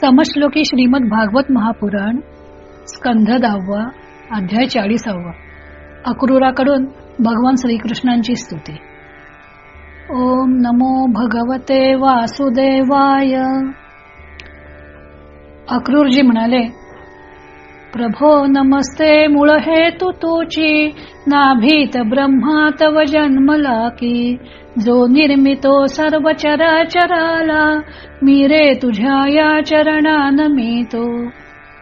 समश्लोकी श्रीमद भागवत महापुराण स्कंध दहावा अध्याय चाळीसावा. अक्रूराकडून भगवान श्रीकृष्णांची स्तुती. ओम नमो भगवते वासुदेवाय. अक्रूरजी म्हणाले प्रभो नमस्ते मूळ हेतु तुची. नाभीत ब्रह्मा तव जन्मला की. जो निर्मितो सर्व चराचराला मी रे तुझ्या या चरणान मितो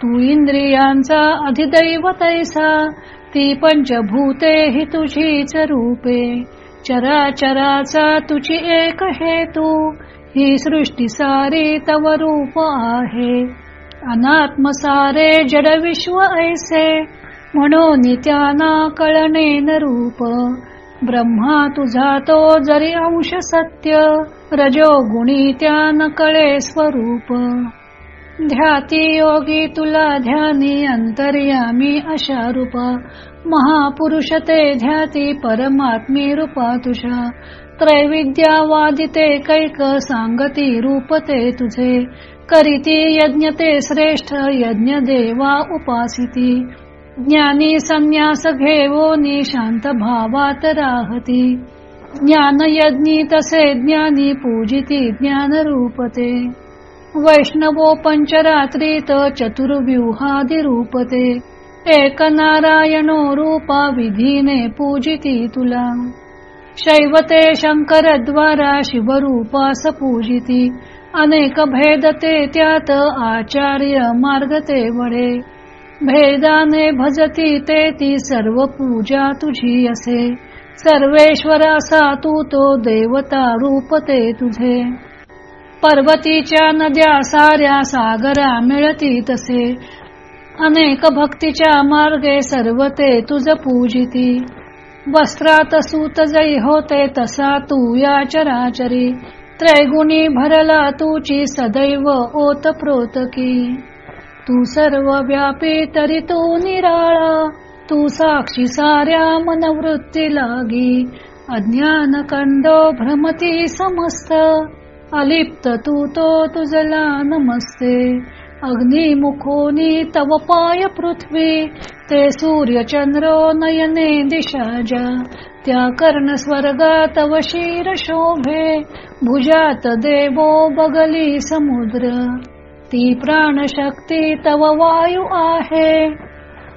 तू इंद्रियांचा अधिदैव तैसा ती पंचभूते हि तुझीच रूपे. चराचराचा तुझी एक हेतू ही सृष्टी सारी तव रूप आहे. अनात्मसारे जड विश्व ऐसे म्हणून त्याना कळणे न रूप. ब्रह्मा तुझा तो जरी अंश सत्य रजो गुणी न कळे स्वरूप. ध्याती योगी तुला ध्यानी अंतर्यामी अशा रूपा. महापुरुष ते ध्याती परमात्मी रूपा तुझा. त्रैविद्या वादिते कैक सांगती रूप ते तुझे. करीती यज्ञ ते श्रेष्ठ यज्ञ देवा उपासिती. ज्ञानी संन्यास घेवोनी शांत भावात राहती. ज्ञान यज्ञी तसे ज्ञानी पूजिती ज्ञान रूपते वैष्णवो पंचरात्रीत चतुर्व्यूहादि रूपते एक नारायणो रूपा विधीने पूजिती तुला। शैवते शंकर द्वारा शिवरूपास पूजिती। अनेक भेदते त्यात आचार्य मार्गते वडे। भेदाने भजती ते ती सर्व पूजा तुझी असे। सर्वेश्वरासा तू तो देवता रूपते तुझे। पर्वतीच्या नद्या साऱ्या सागरा मिळती तसे. अनेक भक्तीच्या मार्गे सर्व ते तुझ पूजिती. वस्त्रात सूत जई होते तसा तू या चराचरी. त्रैगुणी भरला तुची सदैव ओत प्रोतकी. तू सर्व व्यापी तरी तू निराळा. तू साक्षी साऱ्या मनवृत्ती लागी. अज्ञान कंडो भ्रमती समस्त. अलिप्त तू तो तुझला नमस्ते अग्निमुखोनी तव पाय पृथ्वी. ते सूर्य चंद्र नयने दिशाजा त्या कर्ण स्वर्गा तव शिर शोभे. भुजात देवो बगली समुद्र. ती प्राणशक्ती तव वायू आहे.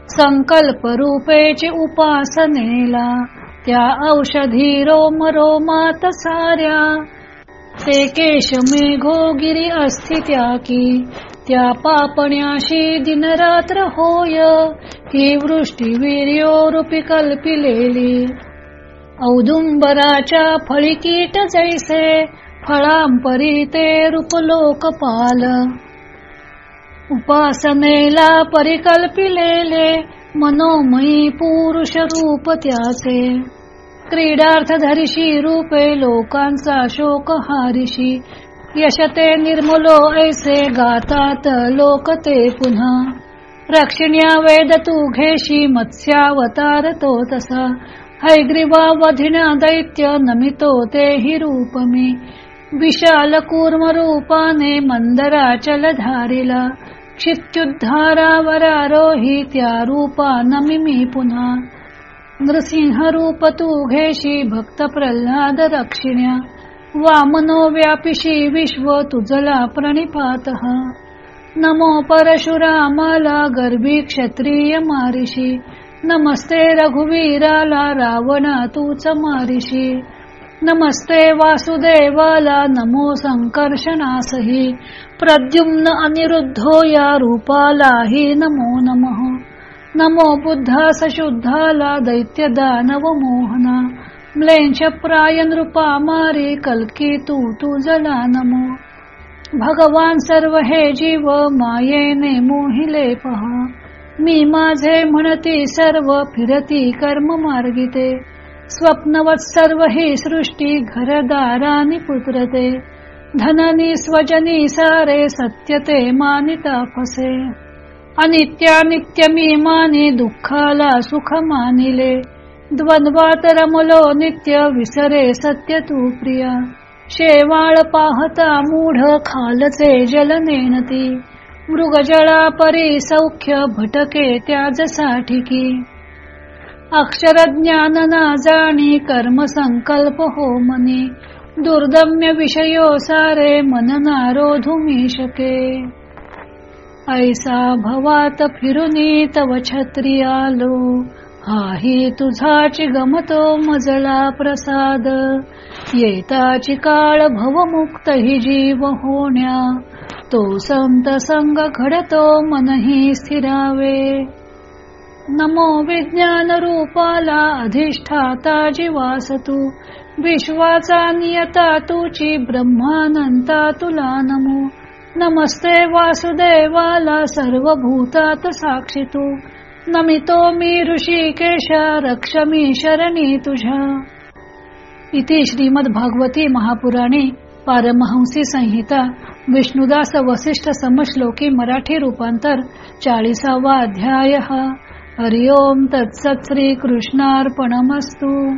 संकल्प रूपेची उपासनेला. त्या औषधी रोम रोमात साऱ्या. ते केश मेघो गिरी अस्थित्या की त्या पापण्याशी दिनरात्र होय. ही वृष्टी वीर्यो रूपी कल्पिलेली. औदुंबराच्या फळीकीट जैसे फळांपरी ते रूप लोकपाल. उपासनेला परिकल्पिलेले मनोमयी पुरुष रूप त्याचे. क्रीडार्थ धरिशी रूपे लोकांचा शोक हारिशी यशते निर्मलो ऐसे गातात लोक ते पुन्हा. रक्षिण्या वेद तू घेशी मत्स्यावतार तो तसा. हैग्रीवा वधिना दैत्य नमितो ते हि रूपमी. विशाल कूर्म रूपाने मंदरा चलधारिला. क्षित्युद्धारावरारोही त्या रूपा नमिमी पुन्हा. नृसिंह रूप तू घेशी भक्त प्रल्हाद रक्षिण्या वामनो व्यापिशी विश्व तुझला प्रणिपात। नमो परशुरामाला गर्भी क्षत्रिय मारिशी नमस्ते रघुवीराला रावणा तूच मारिशी नमस्ते वासुदेवाला नमो संकर्षणासही प्रद्युम्न अनिरुद्धो या रूपालाही नमो नमः। नमो बुद्धा सशुद्धाला दैत्य दानव मोहना. म्लेंश प्राय नृपा मारी कल्की तू तुझला नमो. भगवान सर्व हे जीव मायेने मोहिले पहा. मी माझे म्हणती सर्व फिरती कर्म मार्गिते. स्वप्नवत सर्व ही सृष्टी घरदारानी पुत्रते. धननी स्वजनी सारे सत्यते मानिता फसे. अनित्या नित्य मी दुःखाला सुख मानिले द्वंद्वात रमलो नित्य विसरे सत्य तू प्रिया. शेवाळ पाहता मूढ खालचे जल नेणती मृगजळा परी सौख्य भटके त्याजसाठिकी. अक्षर ज्ञान ना जाणी कर्म संकल्प हो मनी. दुर्दम्य विषयो सारे मन नारोधुमी शके. ऐसा भवात फिरुनी तव छत्री आलो हाही तुझाची गमतो मजला प्रसाद. येताची काळ भवमुक्त हि जीव होण्या. तो संत संग घडतो मनही स्थिरावे. नमो विज्ञान रूपाला अधिष्ठाता जीवास तू विश्वाचा नियता तुची ब्रह्मानंता तुला नमो. नमस्ते वासुदेवाला सर्व भूतात साक्षी तू नमितो मी ऋषिकेशा रक्ष मी शरणी तुझ्या इथे श्रीमद भागवती महापुराणे पारमहंसी संहिता विष्णुदास वसिष्ठ समश्लोकी मराठी रूपांतर चाळीसावा अध्याय. हरिओम तत्सत श्री कृष्णार्पणमस्तू